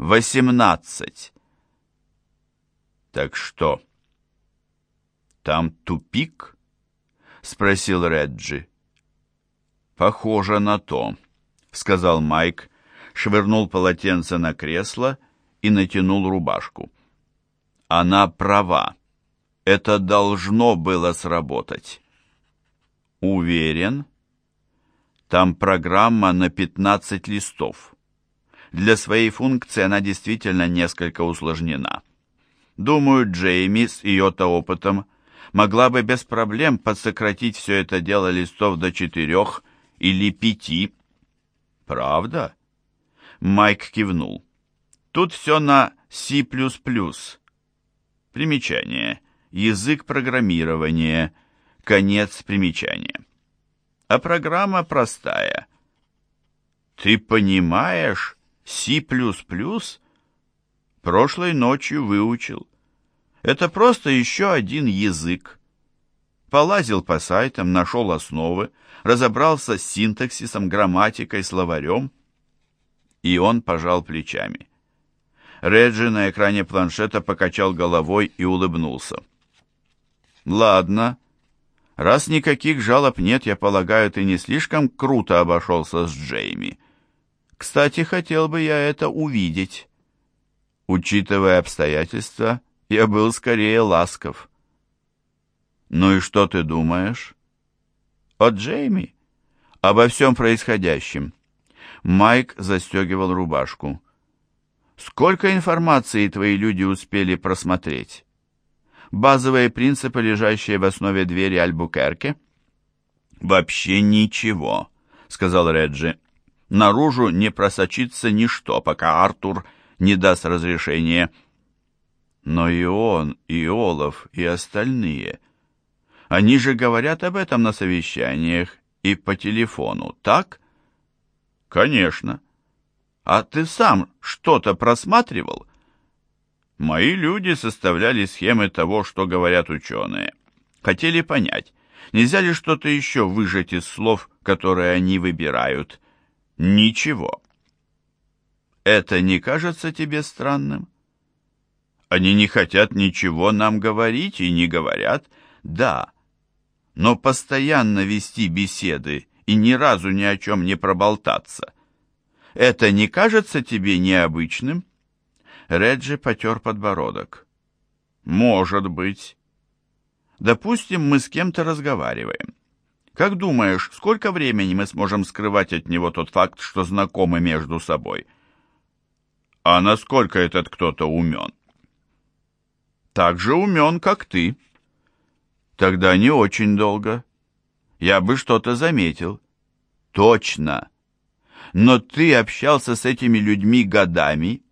восемнадцать. Так что? Там тупик? Спросил Реджи. Похоже на то, сказал Майк, швырнул полотенце на кресло и натянул рубашку. Она права. Это должно было сработать. Уверен? Там программа на 15 листов. Для своей функции она действительно несколько усложнена. Думаю, Джейми с ее-то опытом могла бы без проблем подсократить все это дело листов до четырех или пяти. Правда? Майк кивнул. Тут все на C++. Примечание. Язык программирования. Конец примечания. А программа простая. Ты понимаешь C++? Прошлой ночью выучил. Это просто еще один язык. Полазил по сайтам, нашел основы, разобрался с синтаксисом, грамматикой, словарем. И он пожал плечами. Реджи на экране планшета покачал головой и улыбнулся. «Ладно. Раз никаких жалоб нет, я полагаю, ты не слишком круто обошелся с Джейми. Кстати, хотел бы я это увидеть. Учитывая обстоятельства, я был скорее ласков». «Ну и что ты думаешь?» «О Джейми?» «Обо всем происходящем». Майк застегивал рубашку. Сколько информации твои люди успели просмотреть? Базовые принципы, лежащие в основе двери Альбукерке? Вообще ничего, сказал Реджи. Наружу не просочится ничто, пока Артур не даст разрешения. Но и он, и Олаф, и остальные. Они же говорят об этом на совещаниях и по телефону, так? Конечно. А ты сам что-то просматривал? Мои люди составляли схемы того, что говорят ученые. Хотели понять, нельзя ли что-то еще выжать из слов, которые они выбирают. Ничего. Это не кажется тебе странным? Они не хотят ничего нам говорить и не говорят. Да, но постоянно вести беседы и ни разу ни о чем не проболтаться – это не кажется тебе необычным?» Реджи потер подбородок. «Может быть. Допустим, мы с кем-то разговариваем. Как думаешь, сколько времени мы сможем скрывать от него тот факт, что знакомы между собой? А насколько этот кто-то умен? Так же умен, как ты. Тогда не очень долго. Я бы что-то заметил. Точно но ты общался с этими людьми годами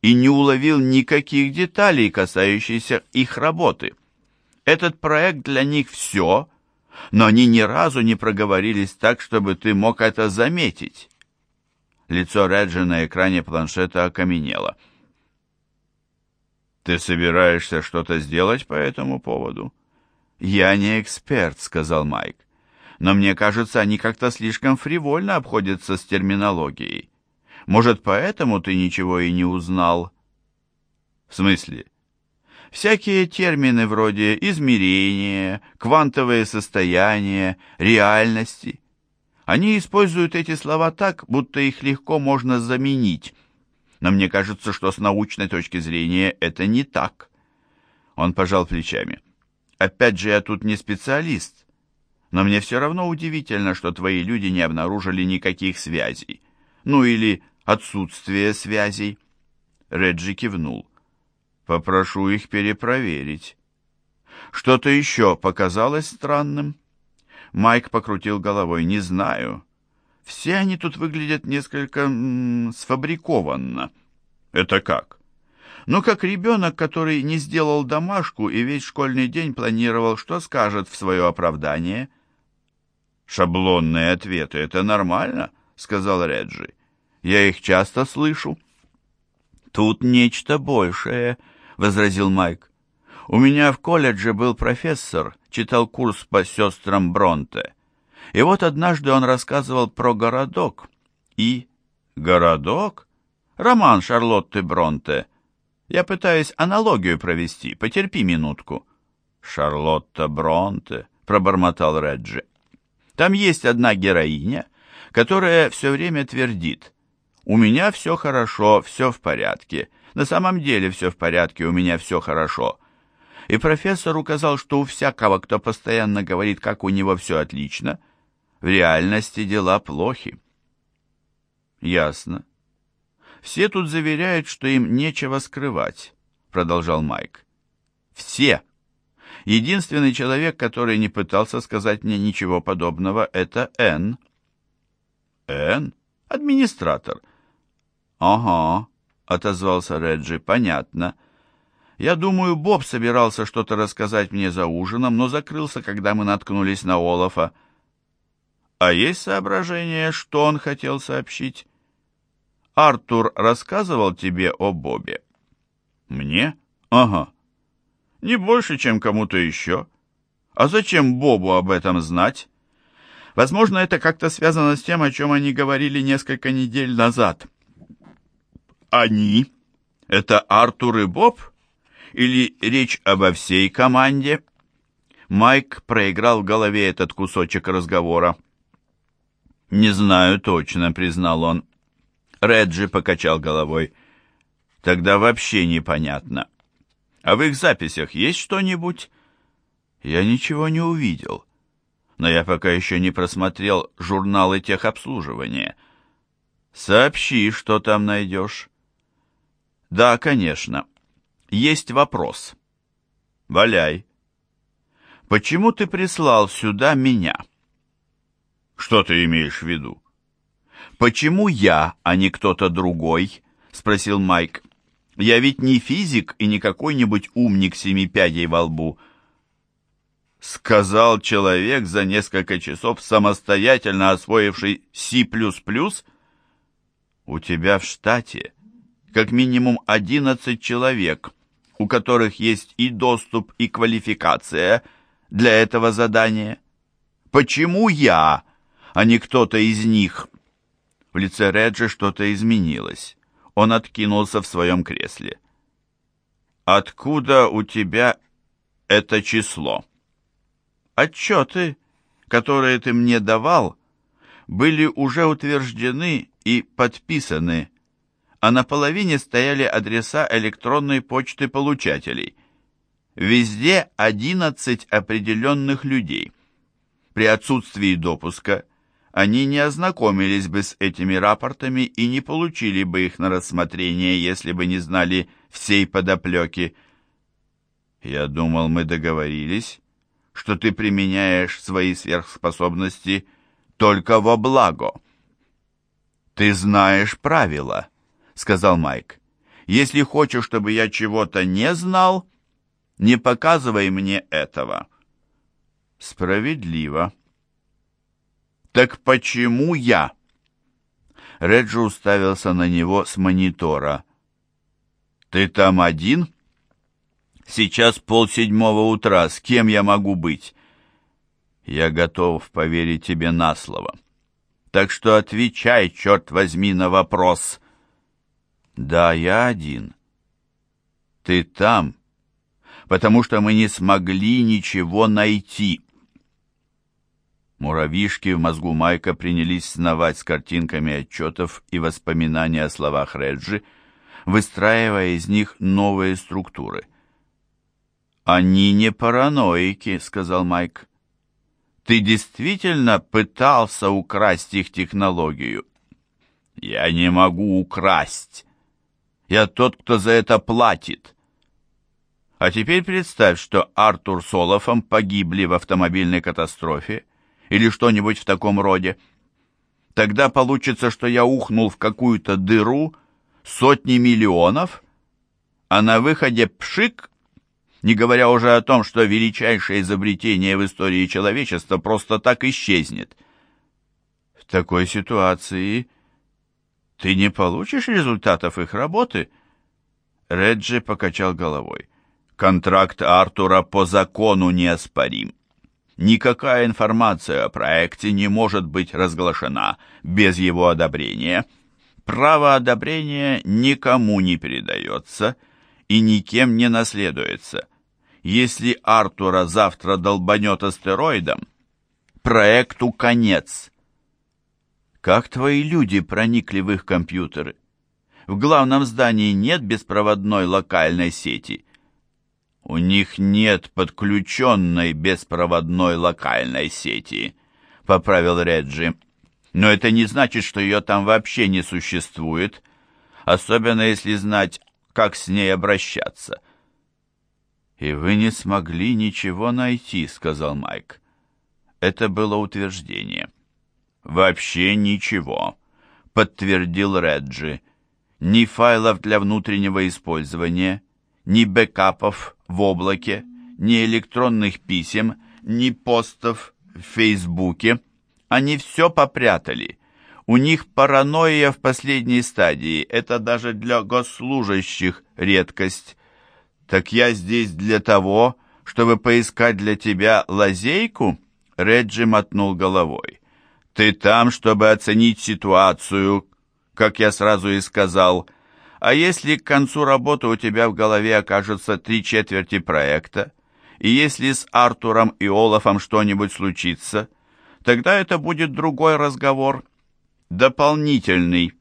и не уловил никаких деталей, касающихся их работы. Этот проект для них все, но они ни разу не проговорились так, чтобы ты мог это заметить. Лицо Реджи на экране планшета окаменело. «Ты собираешься что-то сделать по этому поводу?» «Я не эксперт», — сказал Майк но мне кажется, они как-то слишком фривольно обходятся с терминологией. Может, поэтому ты ничего и не узнал? В смысле? Всякие термины вроде измерения, квантовые состояния, реальности. Они используют эти слова так, будто их легко можно заменить. Но мне кажется, что с научной точки зрения это не так. Он пожал плечами. Опять же, я тут не специалист но мне все равно удивительно, что твои люди не обнаружили никаких связей. Ну или отсутствие связей. Реджи кивнул. Попрошу их перепроверить. Что-то еще показалось странным? Майк покрутил головой. Не знаю. Все они тут выглядят несколько м -м, сфабрикованно. Это как? Ну, как ребенок, который не сделал домашку и весь школьный день планировал, что скажет в свое оправдание – «Шаблонные ответы — это нормально», — сказал Реджи. «Я их часто слышу». «Тут нечто большее», — возразил Майк. «У меня в колледже был профессор, читал курс по сестрам Бронте. И вот однажды он рассказывал про городок. И... Городок? Роман Шарлотты Бронте. Я пытаюсь аналогию провести. Потерпи минутку. Шарлотта Бронте, пробормотал Реджи. Там есть одна героиня, которая все время твердит. У меня все хорошо, все в порядке. На самом деле все в порядке, у меня все хорошо. И профессор указал, что у всякого, кто постоянно говорит, как у него все отлично, в реальности дела плохи. Ясно. Все тут заверяют, что им нечего скрывать, продолжал Майк. Все. Единственный человек, который не пытался сказать мне ничего подобного, это Энн. Энн? Администратор. Ага, отозвался Реджи, понятно. Я думаю, Боб собирался что-то рассказать мне за ужином, но закрылся, когда мы наткнулись на Олафа. А есть соображение, что он хотел сообщить? Артур рассказывал тебе о Бобе? Мне? Ага. Не больше, чем кому-то еще. А зачем Бобу об этом знать? Возможно, это как-то связано с тем, о чем они говорили несколько недель назад. Они? Это Артур и Боб? Или речь обо всей команде? Майк проиграл в голове этот кусочек разговора. «Не знаю точно», — признал он. Реджи покачал головой. «Тогда вообще непонятно. А в их записях есть что-нибудь?» «Я ничего не увидел. Но я пока еще не просмотрел журналы техобслуживания. Сообщи, что там найдешь». «Да, конечно. Есть вопрос». «Валяй». «Почему ты прислал сюда меня?» «Что ты имеешь в виду?» «Почему я, а не кто-то другой?» — спросил Майк. «Я ведь не физик и не какой-нибудь умник семи пядей во лбу». Сказал человек за несколько часов, самостоятельно освоивший C++. У тебя в штате как минимум 11 человек, у которых есть и доступ, и квалификация для этого задания. Почему я, а не кто-то из них?» В лице Реджи что-то изменилось. Он откинулся в своем кресле. «Откуда у тебя это число?» «Отчеты, которые ты мне давал, были уже утверждены и подписаны, а на половине стояли адреса электронной почты получателей. Везде 11 определенных людей. При отсутствии допуска – они не ознакомились бы с этими рапортами и не получили бы их на рассмотрение, если бы не знали всей подоплеки. Я думал, мы договорились, что ты применяешь свои сверхспособности только во благо. Ты знаешь правила, сказал Майк. Если хочешь, чтобы я чего-то не знал, не показывай мне этого. Справедливо. «Так почему я?» Реджи уставился на него с монитора. «Ты там один?» «Сейчас полседьмого утра. С кем я могу быть?» «Я готов поверить тебе на слово. Так что отвечай, черт возьми, на вопрос». «Да, я один». «Ты там, потому что мы не смогли ничего найти». Муравьишки в мозгу Майка принялись сновать с картинками отчетов и воспоминаний о словах Реджи, выстраивая из них новые структуры. «Они не параноики», — сказал Майк. «Ты действительно пытался украсть их технологию?» «Я не могу украсть. Я тот, кто за это платит». А теперь представь, что Артур с Олафом погибли в автомобильной катастрофе, или что-нибудь в таком роде. Тогда получится, что я ухнул в какую-то дыру сотни миллионов, а на выходе пшик, не говоря уже о том, что величайшее изобретение в истории человечества просто так исчезнет. В такой ситуации ты не получишь результатов их работы? Реджи покачал головой. Контракт Артура по закону неоспорим. Никакая информация о проекте не может быть разглашена без его одобрения. Право одобрения никому не передается и никем не наследуется. Если Артура завтра долбанет астероидом, проекту конец. Как твои люди проникли в их компьютеры? В главном здании нет беспроводной локальной сети. У них нет подключенной беспроводной локальной сети, поправил Реджи. Но это не значит, что ее там вообще не существует, особенно если знать, как с ней обращаться. «И вы не смогли ничего найти», — сказал Майк. Это было утверждение. «Вообще ничего», — подтвердил Реджи. «Ни файлов для внутреннего использования, ни бэкапов в облаке, ни электронных писем, ни постов в Фейсбуке. Они все попрятали. У них паранойя в последней стадии. Это даже для госслужащих редкость. Так я здесь для того, чтобы поискать для тебя лазейку?» Реджи мотнул головой. «Ты там, чтобы оценить ситуацию, как я сразу и сказал. А если к концу работы у тебя в голове окажется три четверти проекта, и если с Артуром и Олафом что-нибудь случится, тогда это будет другой разговор, дополнительный».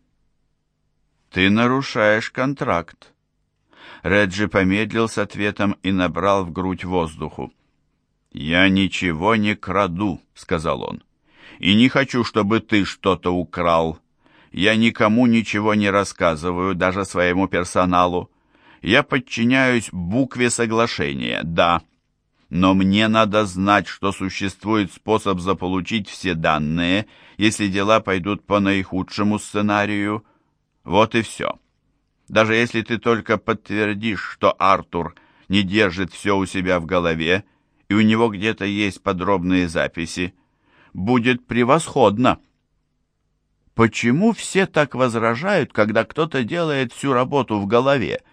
«Ты нарушаешь контракт». Реджи помедлил с ответом и набрал в грудь воздуху. «Я ничего не краду», — сказал он. «И не хочу, чтобы ты что-то украл. Я никому ничего не рассказываю, даже своему персоналу. Я подчиняюсь букве соглашения, да. Но мне надо знать, что существует способ заполучить все данные, если дела пойдут по наихудшему сценарию. Вот и все. Даже если ты только подтвердишь, что Артур не держит все у себя в голове, — и у него где-то есть подробные записи, будет превосходно. Почему все так возражают, когда кто-то делает всю работу в голове?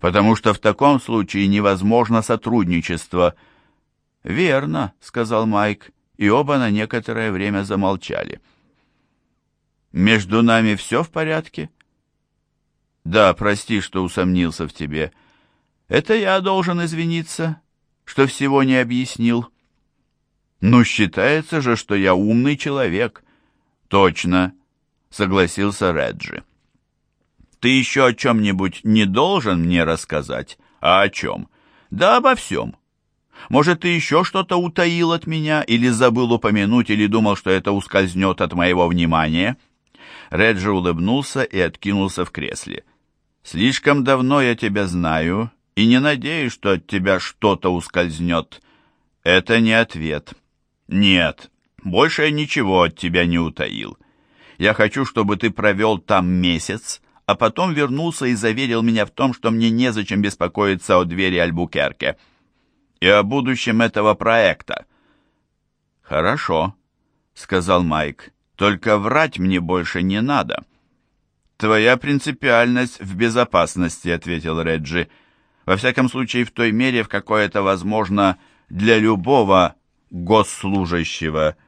Потому что в таком случае невозможно сотрудничество. Верно, сказал Майк, и оба на некоторое время замолчали. Между нами все в порядке? Да, прости, что усомнился в тебе. Это я должен извиниться что всего не объяснил. Ну, считается же, что я умный человек. Точно, согласился Реджи. Ты еще о чем-нибудь не должен мне рассказать? А о чем? Да обо всем. Может, ты еще что-то утаил от меня, или забыл упомянуть, или думал, что это ускользнет от моего внимания?» Реджи улыбнулся и откинулся в кресле. «Слишком давно я тебя знаю и не надеюсь, что от тебя что-то ускользнет. Это не ответ. Нет, больше я ничего от тебя не утаил. Я хочу, чтобы ты провел там месяц, а потом вернулся и заверил меня в том, что мне незачем беспокоиться о двери Альбукерке и о будущем этого проекта. «Хорошо», — сказал Майк, — «только врать мне больше не надо». «Твоя принципиальность в безопасности», — ответил Реджи, — во всяком случае в той мере, в какой это возможно для любого госслужащего –